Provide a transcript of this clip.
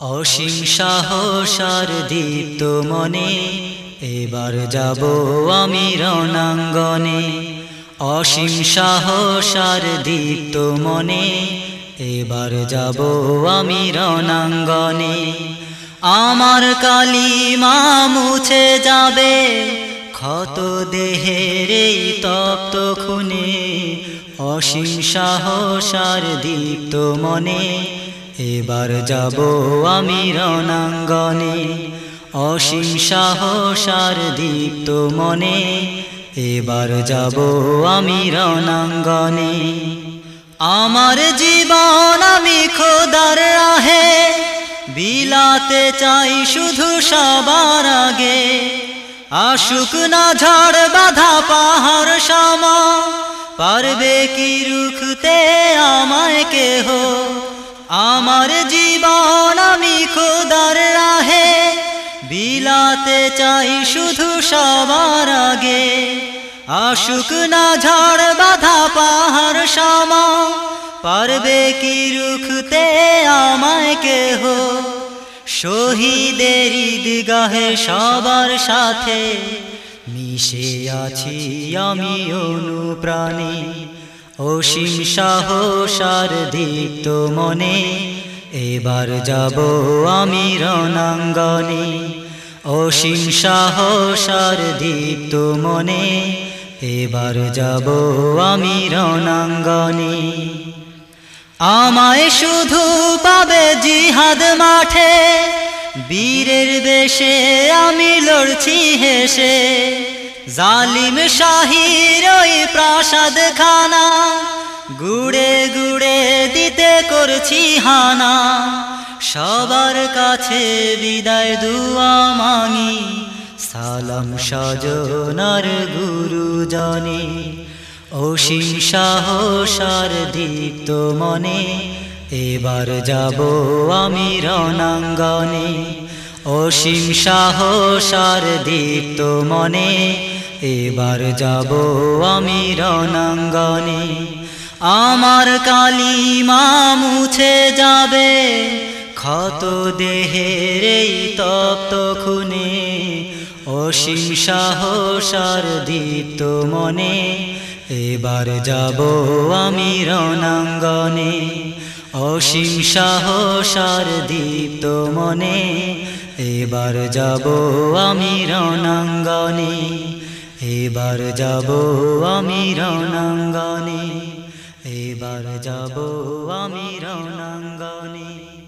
অসীম সাহসার দীপ্ত মনে এবার যাব আমি রণাঙ্গনে। অসীম সাহসার দীপ্ত মনে এবার যাব আমি রণাঙ্গনে। আমার কালিমা মুছে যাবে। ক্ষত দেহের এই তপ্ত খুনে। অসীম সাহসার দীপ্ত মনে এবার যাব আমি রণাঙ্গনে। অসীম সাহসার দীপ্ত মনে। এবার যাব আমি রণাঙ্গনে। আমার জীবন আমি খোদার রাহে। বিলাতে চাই শুধু সবার আগে। আশুক না ঝড় বাধা পাহাড় সামা পারবে কি রুখতে আমায় কেহ? আমার জীবন আমি খোদার রাহে, বিলাতে চাই শুধু সবার আগে। আশুক না ঝড় বাধা পাহাড় সামা পারবে কি রুখতে আমায় কেহ? শহীদের ঈদগাহে সবার সাথে মিশে আছি আমি অনুপ্রাণী। অসীম সাহসার দীপ্ত মনে এবার যাব আমি রণাঙ্গনে। অসীম সাহসার দীপ্ত মনে এবার যাব আমি রণাঙ্গনে। আমায় শুধু পাবে জিহাদ মাঠে বীরের বেশে আমি লড়ছি হেসে। জালিম শাহির ওই প্রাসাদ খানা গুড়ে গুড়ে দিতে করছি হানা। সবার কাছে বিদায় দুয়া মাঙি সালাম সজনার গুরুজনে অসীম সাহসার দীপ্ত মনে। এবার যাব আমি রণাঙ্গনে। অসীম সাহসার দীপ্ত মনে। এবার যাব আমি রণাঙ্গনে। আমার কালিমা মুছে যাবে। ক্ষত দেহের এই তপ্ত খুনে। অসীম সাহসার দীপ্ত মনে। এবার যাব আমি রণাঙ্গনে। অসীম সাহসার দীপ্ত মনে। এবার যাব আমি রণাঙ্গনে। এবার যাব আমি রণাঙ্গনে এবার যাব আমি রণাঙ্গনে।